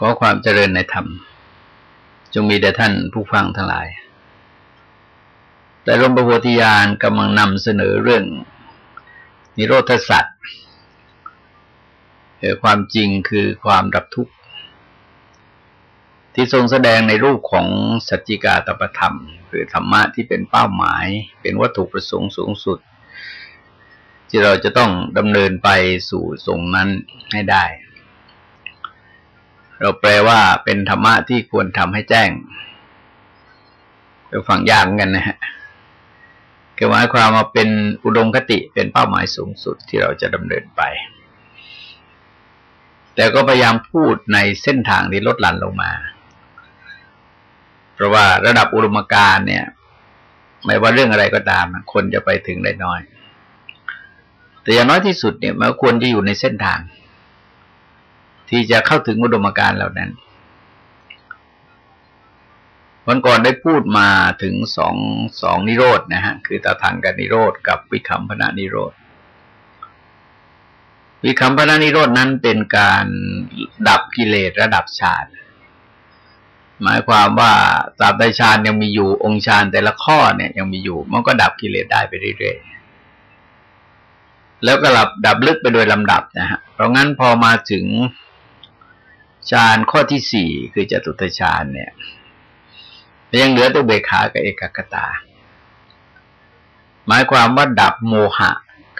ขอความเจริญในธรรม จงมีแด่ท่านผู้ฟังทั้งหลาย แต่หลวงประโพธิญาณกำลังนำเสนอเรื่องนิโรธสัตว์ความจริงคือความดับทุกข์ ที่ทรงแสดงในรูปของสัจจิกาตประธรรม คือธรรมะที่เป็นเป้าหมาย เป็นวัตถุประสงค์สูงสุด ที่เราจะต้องดำเนินไปสู่ทรงนั้นให้ได้ เราแปลว่าเป็นธรรมะที่ควรทำให้แจ้งเราฟังยากกันนะฮะคือหมายความว่าเป็นอุดมคติเป็นเป้าหมายสูงสุดที่เราจะดำเนินไป แต่ก็พยายามพูดในเส้นทางที่ลดหลั่นลงมา เพราะว่าระดับอุดมการเนี่ย ไม่ว่าเรื่องอะไรก็ตาม คนจะไปถึงได้น้อย แต่อย่างน้อยที่สุดเนี่ยมันควรจะอยู่ในเส้นทาง ที่จะเข้าถึงอุดมการณ์เหล่านั้น วันก่อนได้พูดมาถึงสองสองนิโรธนะฮะ คือตาทางกันนิโรธกับวิคัมพนานิโรธวิคัมพนานิโรธนั้นเป็นการดับกิเลสระดับฌานหมายความว่าตราบใดฌานยังมีอยู่องค์ฌานแต่ละข้อเนี่ยยังมีอยู่ มันก็ดับกิเลสได้ไปเรื่อยๆแล้วก็หลับดับลึกไปโดยลำดับนะฮะเพราะงั้นพอมาถึง ฌานข้อที่สี่คือจตุตฌานเนี่ยยังเหลือตัวเบขากับเอกกตา หมายความว่าดับโมหะ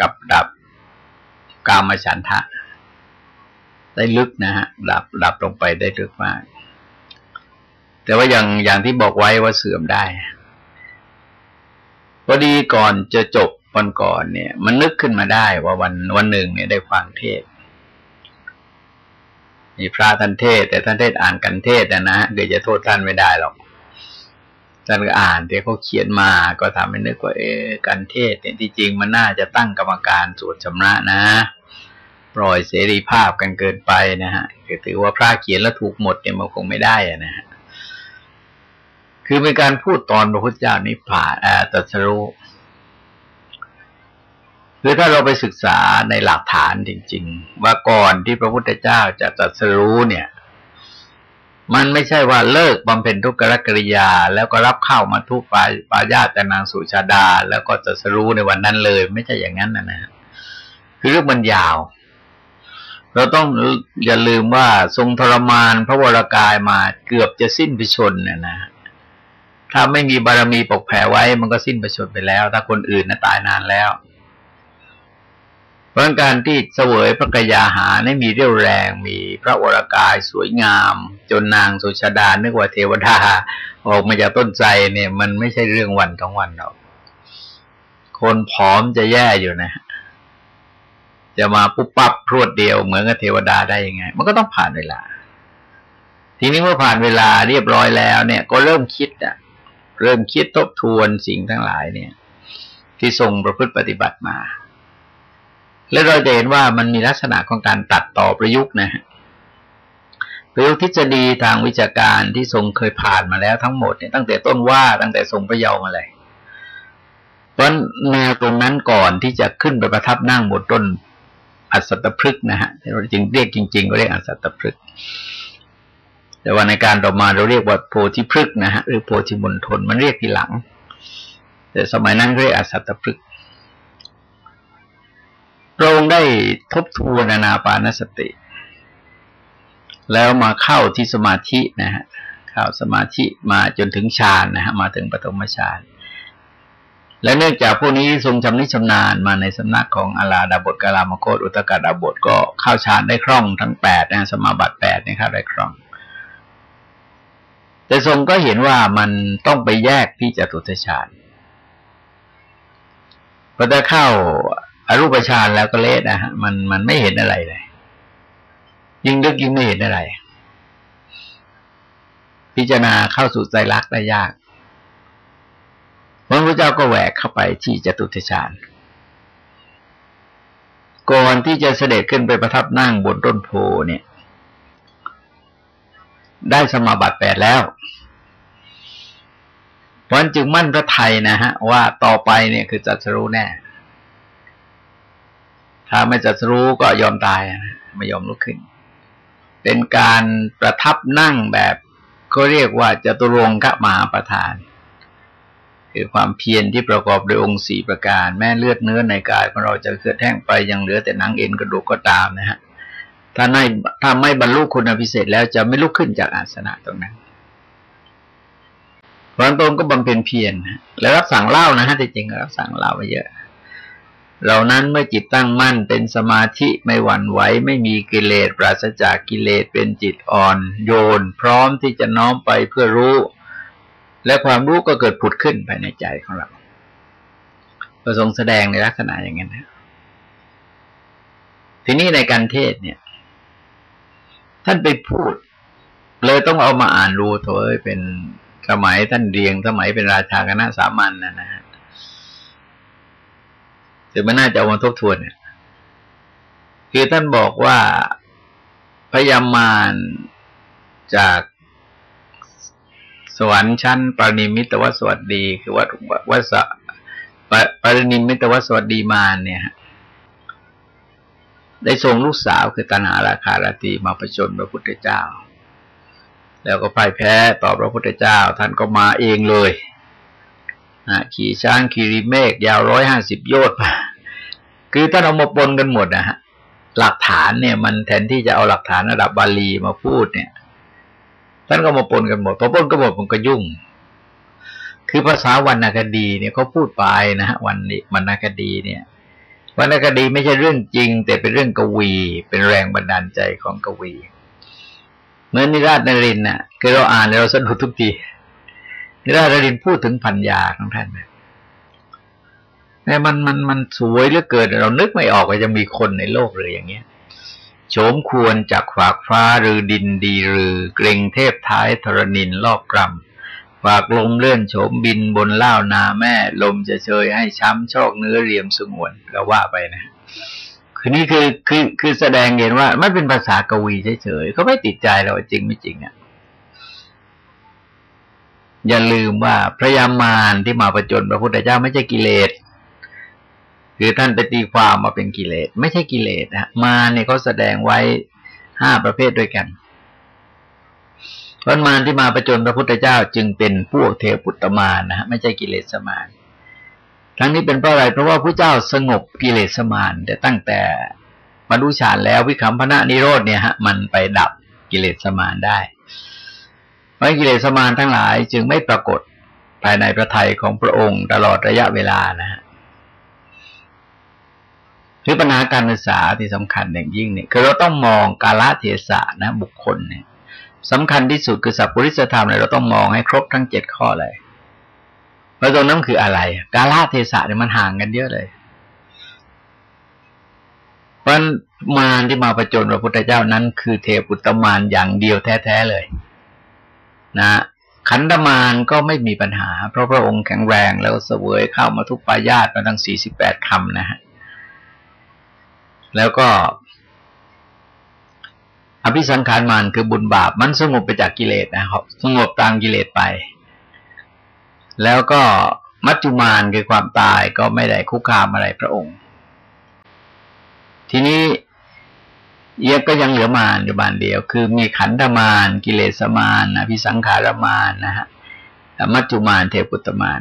กับดับกามฉันทะ ได้ลึกนะฮะดับดับลงไปได้ลึกมาก แต่ว่าอย่างอย่างที่บอกไว้ว่าเสื่อมได้พอดีก่อนจะจบวันก่อนเนี่ย มันนึกขึ้นมาได้ว่าวันวันหนึ่งเนี่ยได้ฟังเทศ มีพระท่านเทศ แต่ท่านเทศอ่านกันเทศนะนะเดี๋ยวจะโทษท่านไม่ได้หรอกท่านก็อ่านที่เขาเขียนมาก็ทำให้นึกว่าเออกันเทศเนี่ยที่จริงมันน่าจะตั้งกรรมการสวดชำระนะปล่อยเสรีภาพกันเกินไปนะฮะคือถือว่าพระเขียนแล้วถูกหมดเนี่ยมันคงไม่ได้อะนะฮะคือเป็นการพูดตอนพระพุทธเจ้านิพพานอ่าตรัสรู้ คือถ้าเราไปศึกษาในหลักฐานจริง ๆ ว่าก่อนที่พระพุทธเจ้าจะตรัสรู้เนี่ย มันไม่ใช่ว่าเลิกบำเพ็ญทุกขกริยา แล้วก็รับเข้ามาทุกปาปาญาตนางสุชาดา แล้วก็ตรัสรู้ในวันนั้นเลย ไม่ใช่อย่างนั้นนะนะคือเรื่องมันยาว เราต้องอย่าลืมว่าทรงทรมานพระวรากายมาเกือบจะสิ้นพิชนเนี่ยนะถ้าไม่มีบารมีปกแผ่ไว้ มันก็สิ้นประชนไปแล้ว ถ้าคนอื่นนะตายนานแล้ว เพราะการที่เสวยพระกยาหาได้มีเรี่ยวแรง มีพระวรากายสวยงาม จนนางสุชาดานึกว่าเทวดาออกมาจากต้นใจเนี่ย มันไม่ใช่เรื่องวันทั้งวันหรอก คนผอมจะแย่อยู่นะ จะมาปุ๊บปั๊บพรวดเดียวเหมือนกับเทวดาได้ยังไง มันก็ต้องผ่านเวลา ทีนี้เมื่อผ่านเวลาเรียบร้อยแล้วเนี่ย ก็เริ่มคิดอะเริ่มคิดทบทวนสิ่งทั้งหลายเนี่ย ที่ทรงประพฤติปฏิบัติมา และเราจะเห็นว่ามันมีลักษณะของการตัดต่อประยุกต์นะฮะประยุกต์ทฤษฎีทางวิชาการที่ทรงเคยผ่านมาแล้วทั้งหมดเนี่ยตั้งแต่ต้นว่าตั้งแต่ทรงพระเยาว์มาเลยเพราะแนวตรงนั้นก่อนที่จะขึ้นไปประทับนั่งบนต้นอัศตพฤกนะฮะเราจึงเรียกจริงๆก็เรียกอัศตพฤกแต่ว่าในการต่อมาเราเรียกว่าโพธิพฤกนะฮะหรือโพธิมณฑลมันเรียกทีหลัง แต่สมัยนั้นเรียกอัศตพฤก พระองค์ได้ทบทวนอนาปานสติ แล้วมาเข้าที่สมาธินะฮะเข้าสมาธิมาจนถึงฌานนะฮะมาถึงปฐมฌานและเนื่องจากพวกนี้ทรงชำนิชำนาญมาในสำนักของอาลาดาบทกาลามโคตอุตกาดาบทก็เข้าฌานได้คล่องทั้งแปดนะสมาบัติแปดนี่ครับได้คล่อง แต่ทรงก็เห็นว่ามันต้องไปแยกที่จตุตฌานพอจะเข้า อรูปฌานแล้วก็เละนะฮะมันมันไม่เห็นอะไรเลย ยิ่งลึกยิ่งไม่เห็นอะไร พิจารณาเข้าสู่ใจรักได้ยากพระพุทธเจ้าก็แหวกเข้าไปที่จตุทฌานก่อนที่จะเสด็จขึ้นไปประทับนั่งบนต้นโพเนี่ย ได้สมาบัติแปดแล้วเพราะจึงมั่นพระไทยนะฮะ ว่าต่อไปเนี่ยคือจัตรู้แน่ ถ้าไม่จัดรู้ก็ยอมตายนะไม่ยอมลุกขึ้น เป็นการประทับนั่งแบบเขาเรียกว่าจตุรงกะมหาประธาน คือความเพียรที่ประกอบด้วยองค์สี่ประการ แม้เลือดเนื้อในกายของเราจะเกิดแห้งไปยังเหลือแต่หนังเอ็นกระดูกก็ตามนะฮะถ้าไม่ถ้าไม่บรรลุคุณพิเศษแล้วจะไม่ลุกขึ้นจากอาสนะตรงนั้นวันตรงก็บำเพ็ญเพียรแล้วรับสั่งเล่านะฮะจริงๆรับสั่งเล่าไปเยอะ เหล่านั้นเมื่อจิตตั้งมั่นเป็นสมาธิไม่หวั่นไหวไม่มีกิเลสปราศจากกิเลสเป็นจิตอ่อน โยน พร้อมที่จะน้อมไปเพื่อรู้ และความรู้ก็เกิดผุดขึ้นภายในใจของเราประสงค์แสดงในลักษณะอย่างนั้นนะทีนี้ในการเทศเนี่ย ท่านไปพูด เลยต้องเอามาอ่านรูเถอะเป็นสมัยท่านเรียงสมัยเป็นราชาคณะสามัญนนะนะฮะ แต่ไม่น่าจะเอามาทบทวนเนี่ยคือท่านบอกว่าพยามารจากสวรรค์ชั้นปรินิมิตวสวัสดี คือวัดวัสปรินิมิตวสวัสดีมารเนี่ยได้ส่งลูกสาวคือตัณหาราคาราตีมาประชนพระพุทธเจ้า แล้วก็พ่ายแพ้ต่อพระพุทธเจ้า ท่านก็มาเองเลย นะขี่ช้างขี่ริเมก ยาวร้อยห้าสิบโยชน์คือท่านเอามาปนกันหมดนะฮะหลักฐานเนี่ย มันแทนที่จะเอาหลักฐานระดับบาลีมาพูดเนี่ยท่านก็มาปนกันหมดพอปนกันหมดมันก็ยุ่ง คือภาษาวรรณคดีเนี่ยเขาพูดไปนะฮะวันนี้วรรณคดีเนี่ยวรรณคดีไม่ใช่เรื่องจริง แต่เป็นเรื่องกวี เป็นแรงบันดาลใจของกวี เหมือนนิราชนรินน่ะ คือเราอ่านแล้วเราสนุกทุกที นิราชรินพูดถึงพัญญาของท่านนะแต่มันมันมันสวยเหลือเกินเรานึกไม่ออกว่าจะมีคนในโลกเลยอย่างเงี้ยโฉมควรจากฝากฟ้าหรือดินดีหรือเกรงเทพท้ายธรณินลอบกรำฝากลมเลื่อนโฉมบินบนเล่านาแม่ ลมจะเชยให้ช้ำชอกเนื้อเรียมสงวนเราว่าไปนะ คือนี่คือคือคือแสดงเห็นว่าไม่เป็นภาษากวีเฉยๆเขาไม่ติดใจเราจริงไม่จริงอะ อย่าลืมว่าพระยามารที่มาประจนพระพุทธเจ้าไม่ใช่กิเลสคือท่านไปตีความมาเป็นกิเลส ไม่ใช่กิเลสนะมาเนี่ยเขาแสดงไว้ห้าประเภทด้วยกันพระมารที่มาประจนพระพุทธเจ้าจึงเป็นพวกเทวปุตตมารนะฮะไม่ใช่กิเลสมารทั้งนี้เป็นเพราะอะไรเพราะว่าพระเจ้าสงบกิเลสมารแต่ตั้งแต่บรรลุฌานแล้ววิคัมพนะนิโรธเนี่ยฮะ มันไปดับกิเลสมารได้ เพราะกิเลสมารทั้งหลายจึงไม่ปรากฏภายในพระทัยของพระองค์ตลอดระยะเวลานะฮะรือปัญหาการศึกษาที่สำคัญอย่างยิ่งเนี่ยคือเราต้องมองกาลเทศะนะ บุคคลเนี่ยสำคัญที่สุดคือสัพพุริสธรรมเนี่ยเราต้องมองให้ครบทั้งเจ็ดข้อเลยเพราะตรงนั้นคืออะไร กาลเทศะเนี่ยมันห่างกันเยอะเลยเพราะมารที่มาประจนพระพุทธเจ้านั้น คือเทปุตตมารอย่างเดียวแท้ๆเลย นะขันธมารก็ไม่มีปัญหา เพราะพระองค์แข็งแรงแล้วเสวยเข้ามาทุกปายาตมาทั้งสี่สิบแปดคำนะฮะแล้วก็อภิสังขารมันคือบุญบาปมันสงบไปจากกิเลสนะครับ สงบตามกิเลสไป แล้วก็มัจจุมานคือความตายก็ไม่ได้คุกคามอะไรพระองค์ ทีนี้ เยก็ยังเหลือมารอยู่บานเดียว คือมีขันธมารกิเลสมารอภิสังขารมารนะฮะมัจจุมานเทปุตตมาร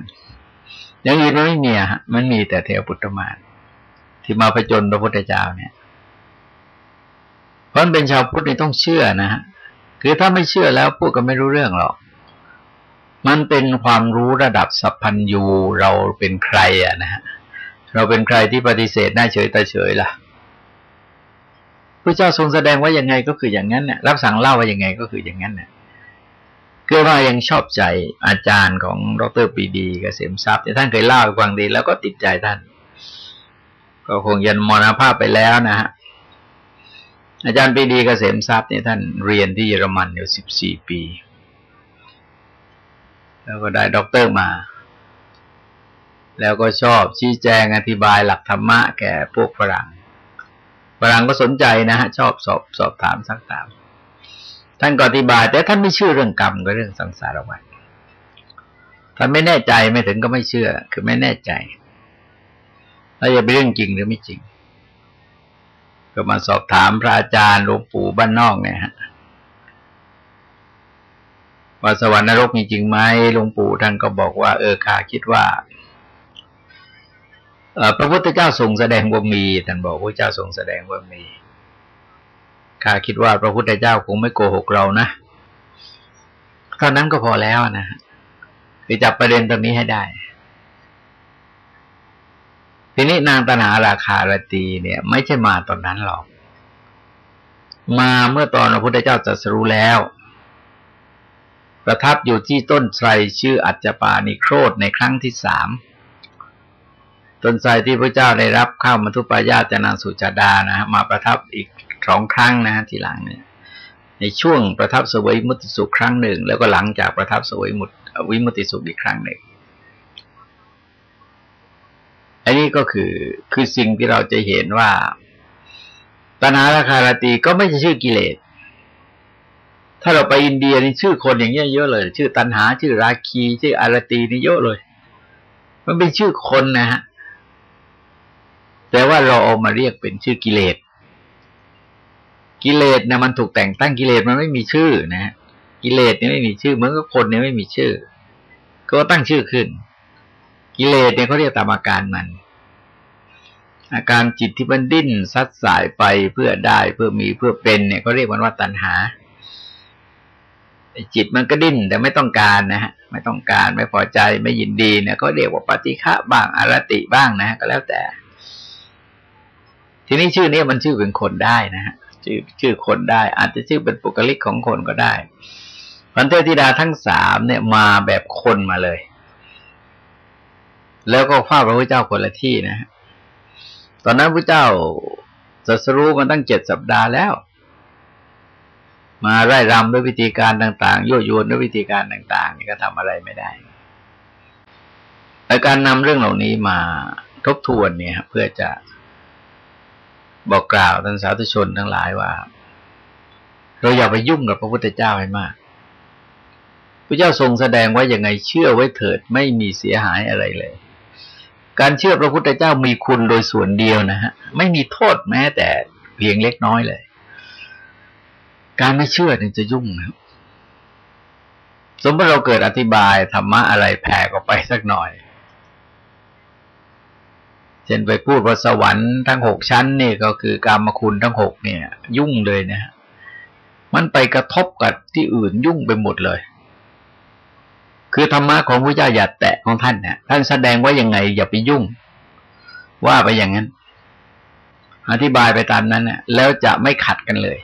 อย่างอื่นไม่มีฮะมันมีแต่เทวปุตตมารที่มาประจนพระพุทธเจ้าเนี่ย เพราะเป็นชาวพุทธนี่ต้องเชื่อนะฮะคือถ้าไม่เชื่อแล้วพูดก็ไม่รู้เรื่องหรอก มันเป็นความรู้ระดับสัพพัญญูเราเป็นใครอะนะฮะเราเป็นใครที่ปฏิเสธหน้าเฉยตาเฉยล่ะ พระเจ้าทรงแสดงว่ายังไงก็คืออย่างนั้นเนี่ยรับสั่งเล่าว่ายังไงก็คืออย่างนั้นเนี่ยเกิดว่ายังชอบใจอาจารย์ของดรปรีดีเกษมทรัพย์ที่ท่านเคยเล่าให้ฟังดี แล้วก็ติดใจท่าน ก็คงยันมรณภาพไปแล้วนะฮะอาจารย์ปรีดีเกษมทรัพย์เนี่ยท่านเรียนที่เยอรมันอยู่สิบสี่ปี แล้วก็ได้ด็อกเตอร์มา แล้วก็ชอบชี้แจงอธิบายหลักธรรมะแก่พวกฝรั่ง ฝรั่งก็สนใจนะฮะชอบสอบสอบถามซักถาม ท่านก็อธิบาย แต่ท่านไม่เชื่อเรื่องกรรมกับเรื่องสังสารวัฏท่านไม่แน่ใจไม่ถึงก็ไม่เชื่อ คือไม่แน่ใจแล้วจะเป็นเรื่องจริงหรือไม่จริง ก็มาสอบถามพระอาจารย์หลวงปู่บ้านนอกเนี่ยฮะว่าสวรรค์นรกมีจริงไหมหลวงปู่ท่านก็บอกว่า เออข้าคิดว่า พระพุทธเจ้าทรงแสดงว่ามีท่านบอกพระเจ้าทรงแสดงว่ามีข้าคิดว่าพระพุทธเจ้าคงไม่โกหกเรานะเท่านั้นก็พอแล้วนะคือจับประเด็นตรงนี้ให้ได้ ทีนี้นางตนาราคารตีเนี่ย ไม่ใช่มาตอนนั้นหรอก มาเมื่อตอนพระพุทธเจ้าตรัสรู้แล้ว ประทับอยู่ที่ต้นไทรชื่ออัจจปานิโครธในครั้งที่สาม ต้นไทรที่พระเจ้าได้รับเข้ามาทุปายาจนางสุจดานะฮะมาประทับอีกสองครั้งนะฮะทีหลังเนี่ย ในช่วงประทับสวยมุติสุขครั้งหนึ่ง แล้วก็หลังจากประทับสวยมุตวิมุติสุขอีกครั้งหนึ่งอันนี้ก็คือคือสิ่งที่เราจะเห็นว่าตัณหาราคาราตีก็ไม่ใช่ชื่อกิเลส ถ้าเราไปอินเดียนี่ชื่อคนอย่างเงี้ยเยอะเลย ชื่อตัณหาชื่อราคี ชื่ออารตีนี่เยอะเลย มันเป็นชื่อคนนะฮะ แต่ว่าเราเอามาเรียกเป็นชื่อกิเลส กิเลสเนะมันถูกแต่งตั้งกิเลสมันไม่มีชื่อนะฮะกิเลสเนี่ยไม่มีชื่อเหมือนกับคนเนี่ยไม่มีชื่อ ก็ตั้งชื่อขึ้น กิเลสเนี่ยเขาเรียกตามอาการมัน อาการจิตที่มันดิ้นซัดสายไปเพื่อได้เพื่อมีเพื่อเป็นเนี่ยเขาเรียกมันว่าตัณหาจิตมันก็ดิ้นแต่ไม่ต้องการนะฮะไม่ต้องการไม่พอใจไม่ยินดีเนี่ยก็เรียกว่าปฏิฆะบ้างอารติบ้างนะก็แล้วแต่ ทีนี้ชื่อนี้มันชื่อเป็นคนได้นะฮะชื่อชื่อคนได้ อาจจะชื่อเป็นปุกลิกของคนก็ได้พันเทพธิดาทั้งสามเนี่ยมาแบบคนมาเลย แล้วก็เฝ้าพระพุทธเจ้าคนละที่นะตอนนั้นพระเจ้าสัสรู้มาตั้งเจ็ดสัปดาห์แล้ว มาไร่รำด้วยวิธีการต่างๆยั่วยวนด้วยวิธีการต่าง ๆ นี่ก็ทำอะไรไม่ได้แต่การนำเรื่องเหล่านี้มาทบทวนเนี่ย เพื่อจะ บอกกล่าวท่านสาธุชนทั้งหลายว่า เราอย่าไปยุ่งกับพระพุทธเจ้าให้มากพระเจ้าทรงแสดงว่าอย่างไงเชื่อไว้เถิดไม่มีเสียหายอะไรเลย การเชื่อพระพุทธเจ้ามีคุณโดยส่วนเดียวนะฮะไม่มีโทษแม้แต่เพียงเล็กน้อยเลย การไม่เชื่อนี่จะยุ่งนะสมมติเราเกิดอธิบายธรรมะอะไรแผ่ออกไปสักหน่อย เช่นไปพูดว่าสวรรค์ทั้งหกชั้นนี่ก็คือกรรมคุณทั้งหกเนี่ย ยุ่งเลยนะ มันไปกระทบกับที่อื่นยุ่งไปหมดเลย คือธรรมะของพระเจ้าอย่าแตะของท่านเนี่ยท่านแสดงว่ายังไงอย่าไปยุ่ง ว่าไปอย่างนั้น อธิบายไปตามนั้นเนี่ยแล้วจะไม่ขัดกันเลย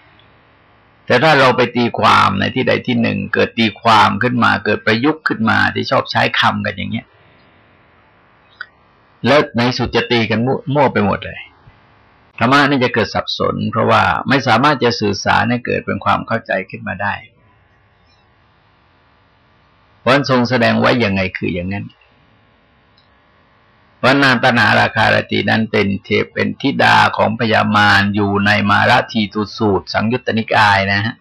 แต่ถ้าเราไปตีความในที่ใดที่หนึ่งเกิดตีความขึ้นมา เกิดประยุกต์ขึ้นมาที่ชอบใช้คำกันอย่างเงี้ย แล้วในสุดจะตีกันมั่วไปหมดเลยธรรมะนี่จะเกิดสับสน เพราะว่าไม่สามารถจะสื่อสารให้เกิดเป็นความเข้าใจขึ้นมาได้วันทรงแสดงไว้อยังไงคืออย่างนั้นวันนานตนาราคารตินั้นเป็นเทพเป็นธิดาของพญามารอยู่ในมาราทีตุสูตร สังยุตตนิกายนะฮะ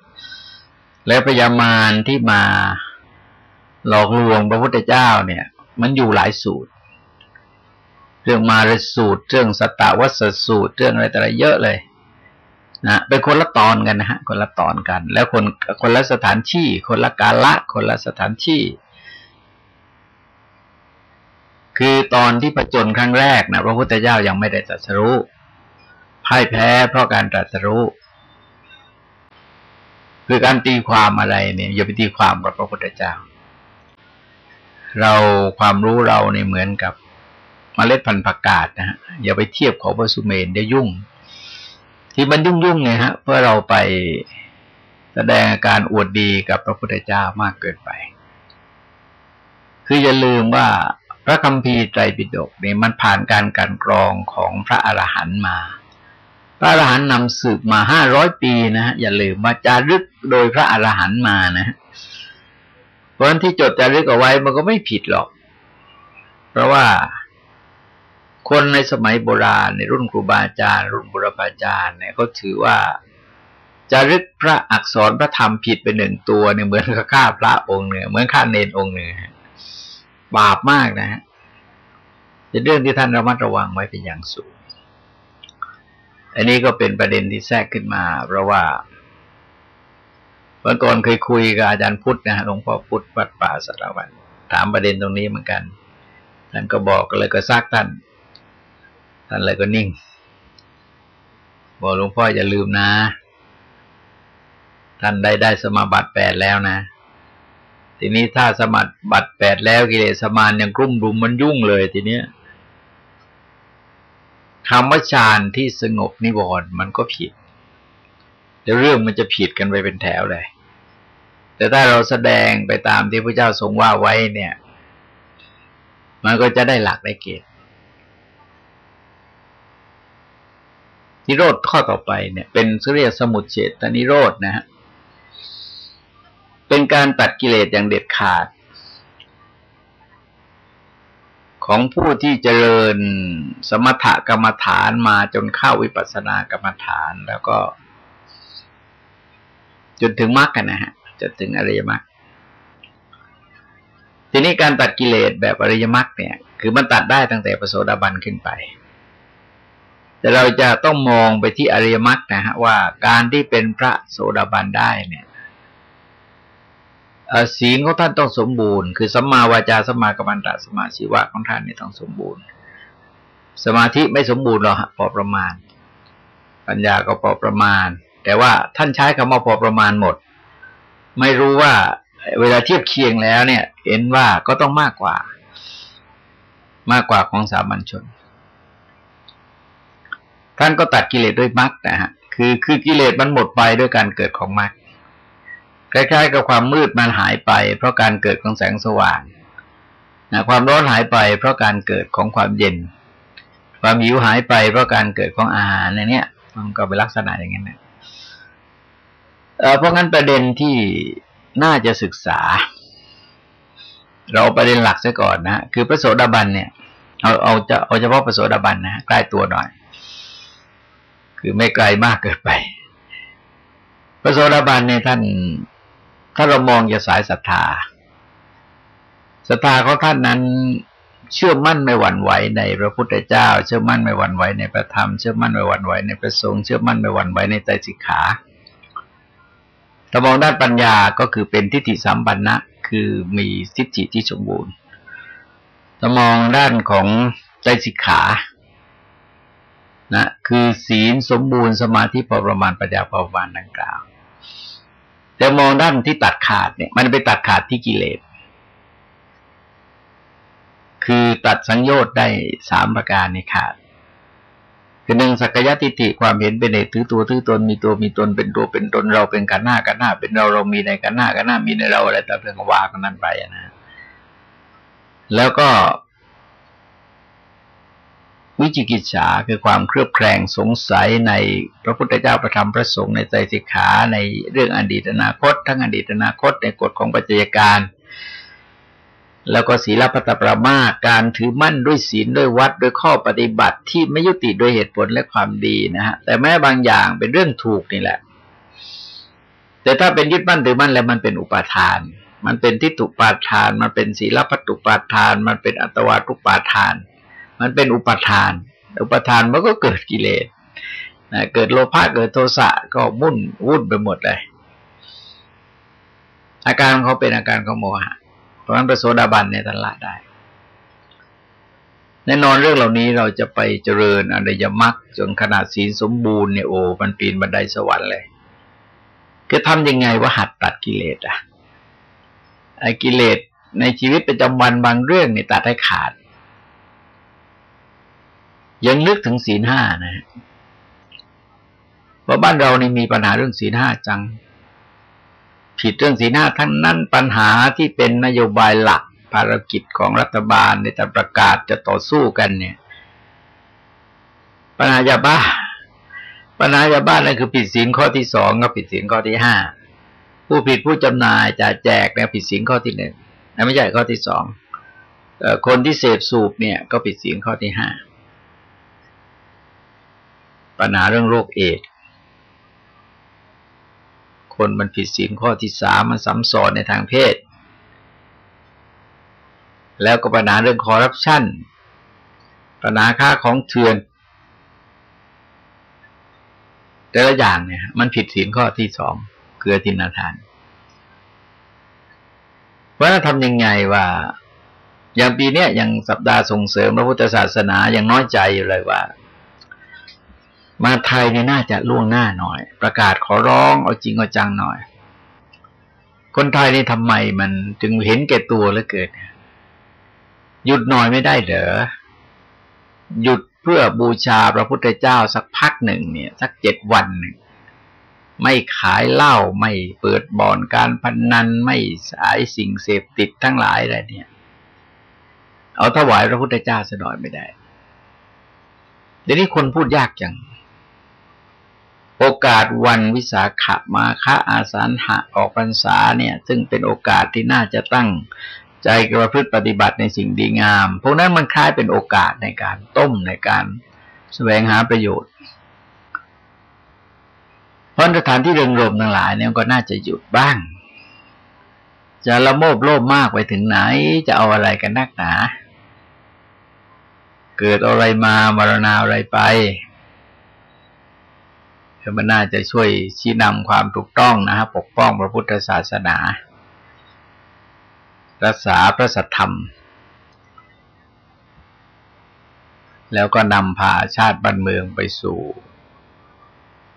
แล้วพญามารที่มาหลอกลวงพระพุทธเจ้าเนี่ย มันอยู่หลายสูตร เรื่องมารสูตร เรื่องสตาวัสสูตร เรื่องอะไรแต่ละเยอะเลยนะเป็นคนละตอนกันนะฮะ คนละตอนกัน แล้วคนคนละสถานที่ คนละกาละ คนละสถานที่ คือตอนที่ประจนครั้งแรกนะพระพุทธเจ้ายังไม่ได้ตรัสรู้พ่ายแพ้เพราะการตรัสรู้คือการตีความอะไรเนี่ยอย่าไปตีความกับพระพุทธเจ้า เราความรู้เราเนี่ยเหมือนกับ มเมล็ดพันธุ์ผักกาดนะฮะอย่าไปเทียบของพระสุเมนเดี๋ยวยุ่ง ที่มันยุ่งยุ่งไงฮะ เพื่อเราไปแสดงอาการอวดดีกับพระพุทธเจ้ามากเกินไป คืออย่าลืมว่าพระคัมภีร์ไตรปิฎกนี่ยมันผ่านการการกรองของพระอรหันต์มา พระอรหันต์นำสืบมาห้าร้อยปีนะฮะอย่าลืมมาจารึกโดยพระอรหันต์มานะเพราะฉะนั้นที่จดจารึกเอาไว้มันก็ไม่ผิดหรอก เพราะว่า คนในสมัยโบราณในรุ่นครูบาอาจารย์ รุ่นบุรพาจารย์เนี่ยก็ถือว่าจะรึกพระอักษรพระธรรมผิดไปหนึ่งตัวเนี่ยเหมือนกับฆ่าพระองค์เนี่ยเหมือนฆ่าเนนองค์หนึ่งบาปมากนะฮะเป็นเรื่องที่ท่านระมัดระวังไว้เป็นอย่างสูง อันนี้ก็เป็นประเด็นที่แทรกขึ้นมา เพราะว่าเมื่อก่อนเคยคุยกับอาจารย์พุทธนะหลวงพ่อพุทธวัดป่าสารวันถามประเด็นตรงนี้เหมือนกันท่านก็บอกเลยก็ซักท่าน ท่านเลยก็นิ่ง บอกหลวงพ่ออย่าลืมนะ ท่านได้ได้สมาบัติแปดแล้วนะ ทีนี้ถ้าสมาบัติแปดแล้วกิเลสมานยังกลุ่มรุมมันยุ่งเลยทีเนี้ยคำว่าฌานที่สงบนิวรณ์มันก็ผิดแล้วเรื่องมันจะผิดกันไปเป็นแถวเลย แต่ถ้าเราแสดงไปตามที่พระเจ้าทรงว่าไว้เนี่ย มันก็จะได้หลักได้เกณฑ์ นิโรธข้อต่อไปเนี่ย เป็นสุริยสมุทเฉตนิโรธนะฮะเป็นการตัดกิเลสอย่างเด็ดขาด ของผู้ที่เจริญสมถกรรมฐานมาจนเข้าวิปัสสนากรรมฐานแล้วก็ จนถึงมรรคนะฮะจนถึงอริยมรรคทีนี้การตัดกิเลสแบบอริยมรรคเนี่ย คือมันตัดได้ตั้งแต่ปโสดาบันขึ้นไป แต่เราจะต้องมองไปที่อริยมรรคนะฮะว่าการที่เป็นพระโสดาบันได้เนี่ยศีลของท่านต้องสมบูรณ์ คือสัมมาวาจาสัมมากัมมันตะสัมมาชีวะของท่านเนี่ยต้องสมบูรณ์ สมาธิไม่สมบูรณ์หรอกพอประมาณ ปัญญาก็พอประมาณ แต่ว่าท่านใช้คำว่าพอประมาณหมด ไม่รู้ว่าเวลาเทียบเคียงแล้วเนี่ย เห็นว่าก็ต้องมากกว่า มากกว่าของสามัญชน ท่านก็ตัดกิเลสด้วยมรรคนะฮะ คือคือกิเลสมันหมดไปด้วยการเกิดของมรรคคล้ายๆกับความมืดมันหายไป เพราะการเกิดของแสงสว่างนะความร้อนหายไป เพราะการเกิดของความเย็น ความหิวหายไป เพราะการเกิดของอาหารในนี้มันก็เป็นลักษณะอย่างนี้นะเพราะงั้นประเด็นที่น่าจะศึกษา เราประเด็นหลักซะก่อนนะคือพระโสดาบันเนี่ย เอาเอาจะเอาเฉพาะพระโสดาบันนะใกล้ตัวหน่อย คือไม่ไกลมากเกินไป พระโสดาบันเนี่ยท่าน ถ้าเรามองจะสายศรัทธาศรัทธาของท่านนั้นเชื่อมั่นไม่หวั่นไหวในพระพุทธเจ้า เชื่อมั่นไม่หวั่นไหวในพระธรรม เชื่อมั่นไม่หวั่นไหวในพระสงฆ์เชื่อมั่นไม่หวั่นไหวในใจสิกขาถ้ามองด้านปัญญาก็คือเป็นทิฏฐิสัมปันนะคือมีทิฏฐิที่สมบูรณ์ถ้ามองด้านของใจสิกขา นะคือศีลสมบูรณ์สมาธิพอประมาณปัญญาพอประมาณดังกล่าว แต่มองด้านที่ตัดขาดเนี่ย มันไปตัดขาดที่กิเลสคือตัดสังโยชน์ได้สามประการในขาดคือหนึ่งสักยะทิฏฐิความเห็นเป็นเอกถือตัวถือตนมีตัวมีตนเป็นตัวเป็นตนเราเป็นกันหน้ากันหน้า เป็นเราเรามีในกันหน้ากันหน้ามีในเราอะไรต่างๆก็ว่ากันนั้นไปนะแล้วก็ วิจิกิจฉาคือความเครือบแคลงสงสัยในพระพุทธเจ้าประธรรมพระสงฆ์ในใจสิกขาในเรื่องอดีตอนาคต ทั้งอดีตอนาคตในกฎของปัจจัยการ แล้วก็ศีลพัตประมาการถือมั่นด้วยศีลด้วยวัดด้วยข้อปฏิบัติที่ไม่ยุติด้วยเหตุผลและความดีนะฮะแต่แม้บางอย่างเป็นเรื่องถูกนี่แหละ แต่ถ้าเป็นยึดมั่นถือมั่นแล้วมันเป็นอุปาทาน มันเป็นทิฏฐุปาทาน มันเป็นศีลพัตุปาทาน มันเป็นอัตวาทุปาทาน มันเป็นอุปทาน อุปทานมันก็เกิดกิเลสนะเกิดโลภะเกิดโทสะก็มุ่นวุ่นไปหมดเลย อาการเขาเป็นอาการของโมหะ เพราะนั้นพระโสดาบันเนี่ยท่านละได้ แน่นอนเรื่องเหล่านี้เราจะไปเจริญอริยมรรคจนขนาดศีลสมบูรณ์เนี่ยโอ้มันปีนบันไดสวรรค์เลยก็ทำยังไงว่าหัดตัดกิเลสอะไอ้กิเลสในชีวิตประจำวันบางเรื่องเนี่ยตัดให้ขาด ยังนึกถึงศีลห้านะเพราะบ้านเรานี่มีปัญหาเรื่องศีลห้าจัง ผิดเรื่องสีหน้าทั้งนั้นปัญหาที่เป็นนโยบายหลักภารกิจของรัฐบาลในแต่ประกาศจะต่อสู้กันเนี่ย ปัญหายาบ้า ปัญหายาบ้านั่นคือผิดศีลข้อที่สองกับผิดศีลข้อที่ห้าผู้ผิดผู้จำหน่ายจะแจกเนี่ยผิดศีลข้อที่หนึ่งไม่ใช่ข้อที่สองคนที่เสพสูบเนี่ย ก็ผิดศีลข้อที่ห้า ปัญหาเรื่องโรคเอดคนมันผิดศีลข้อที่สามมันซ้ำซ้อนในทางเพศ แล้วก็ปัญหาเรื่องคอร์รัปชันปัญหาค่าของเถื่อน แต่ละอย่างเนี่ย มันผิดศีลข้อที่สองเกือทินาทานว่าทำยังไงว่า อย่างปีเนี้ยอย่างสัปดาห์ส่งเสริมพระพุทธศาสนาอยังน้อยใจอยู่เลยว่า มาไทยเนี่ยน่าจะล่วงหน้าหน่อย ประกาศขอร้องเอาจริงเอาจังหน่อย คนไทยนี่ทำไมมันจึงเห็นแก่ตัวเหลือเกินหยุดหน่อยไม่ได้เหรอหยุดเพื่อบูชาพระพุทธเจ้าสักพักหนึ่งเนี่ย สักเจ็ดวันหนึ่งไม่ขายเหล้าไม่เปิดบ่อนการพนนันไม่สายสิ่งเสพติดทั้งหลายอะไรเนี่ย เอาถวายพระพุทธเจ้าสะดอยไม่ได้เดี๋ยวนี้คนพูดยากจัง โอกาสวันวิสาขะมาฆะอาสาหะออกพรรษาเนี่ย ซึ่งเป็นโอกาสที่น่าจะตั้งใจกระพฤติปฏิบัติในสิ่งดีงาม พวกนั้นมันคล้ายเป็นโอกาสในการต้มในการแสวงหาประโยชน์ เพราะสถานที่เริงรมทั้งหลายเนี่ยก็น่าจะหยุดบ้าง จะละโมบโลภมากไปถึงไหน จะเอาอะไรกันนักหนา เกิดอะไรมามรณาอะไรไป มันน่าจะช่วยชี้นำความถูกต้องนะครับปกป้องพระพุทธศาสนา รักษาพระสัทธรรม แล้วก็นำพาชาติบ้านเมืองไปสู่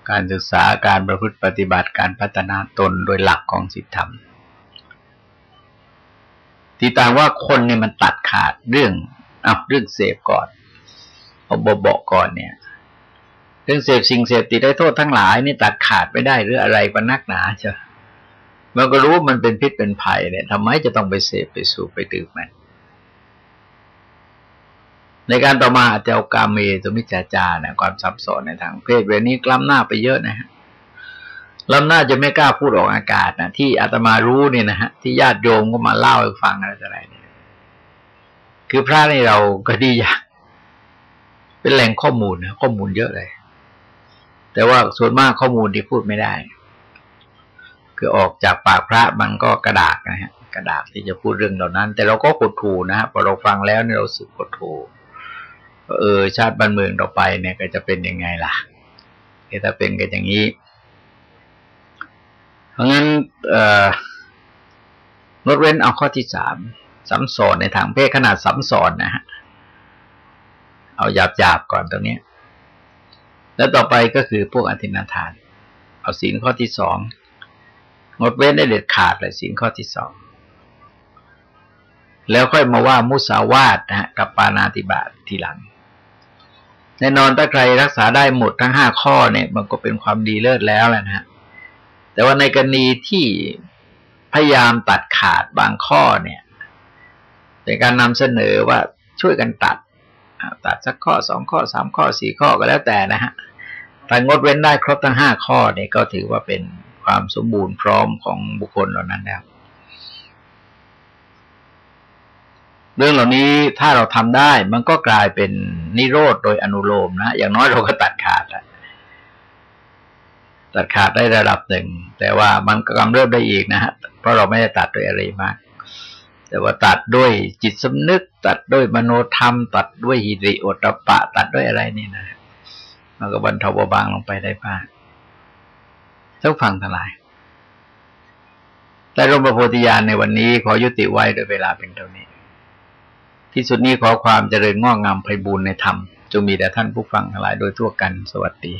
การศึกษาการประพฤติปฏิบัติการพัฒนาตนโดยหลักของศีลธรรมที่ต่างว่าคนเนี่ยมันตัดขาดเรื่องเอาเรื่องเสพก่อนเอาบบอกก่อนเนี่ย เรื่องเสพสิ่งเสพติดได้โทษทั้งหลายนี่ตัดขาดไม่ได้หรืออะไรก็นักหนาเชียวมันก็รู้ว่ามันเป็นพิษเป็นภัยเนี่ยทำไมจะต้องไปเสพไปสูบไปดื่มมัน ในการต่อมาอาจจะเอากาเมสมิจาจาเนี่ยความซับซ้อนในทางเพศเวนี้กล้ำหน้าไปเยอะนะฮะล้ำหน้าจะไม่กล้าพูดออกอากาศนะที่อาตมารู้เนี่ยนะฮะที่ญาติโยมก็มาเล่าให้ฟังอะไรอะไรเนี่ยคือพระในเราก็ดีอย่างเป็นแหล่งข้อมูลนะข้อมูลเยอะเลย แต่ว่าส่วนมากข้อมูลที่พูดไม่ได้ คือออกจากปากพระมันก็กระดากนะฮะ กระดากที่จะพูดเรื่องเหล่านั้น แต่เราก็กดถูนะฮะพอเราฟังแล้วเนี่ยเราสึกกดถูเออ ชาติบ้านเมืองต่อไปเนี่ยก็จะเป็นยังไงล่ะถ้าเป็นกันอย่างนี้ เพราะงั้นเอ่องดเว้นเอาข้อที่สามสัมสอนในทางเพศขนาดสัมสอนนะฮะ เอาหยาบหยาบก่อนตรงนี้ แล้วต่อไปก็คือพวกอธินาทาน เอาศีลข้อที่สองงดเว้นได้เด็ดขาดเลยสิ่งข้อที่สองแล้วค่อยมาว่ามุสาวาทนะฮะกับปานาติบาตทีหลัง แน่นอนถ้าใครรักษาได้หมดทั้งห้าข้อเนี่ย มันก็เป็นความดีเลิศแล้วแหละนะฮะแต่ว่าในกรณีที่พยายามตัดขาดบางข้อเนี่ยเป็นการนำเสนอว่าช่วยกันตัด ตัดสักข้อสองข้อสามข้อสี่ข้อก็แล้วแต่นะฮะถ้างดเว้นได้ครบทั้งห้าข้อเนี่ยก็ถือว่าเป็นความสมบูรณ์พร้อมของบุคคลเหล่านั้นแล้ว เรื่องเหล่านี้ถ้าเราทำได้มันก็กลายเป็นนิโรธโดยอนุโลมนะ อย่างน้อยเราก็ตัดขาดแล้วตัดขาดได้ระดับหนึ่ง แต่ว่ามันก็กำเริบได้อีกนะฮะเพราะเราไม่ได้ตัดโดยอะไรมาก แต่ว่าตัดด้วยจิตสำนึก ตัดด้วยมโนธรรม ตัดด้วยหิริโอตปะ ตัดด้วยอะไรนี่นะมันก็บรรเทาเบาบางลงไปได้บ้างท่านฟังทั้งหลายแต่รมประโพธิญาณในวันนี้ขอยุติไว้โดยเวลาเป็นเท่านี้ ที่สุดนี้ขอความเจริญงอกงามไพบูรณ์ในธรรมจงมีแด่ท่านผู้ฟังทั้งหลายโดยทั่วกันสวัสดี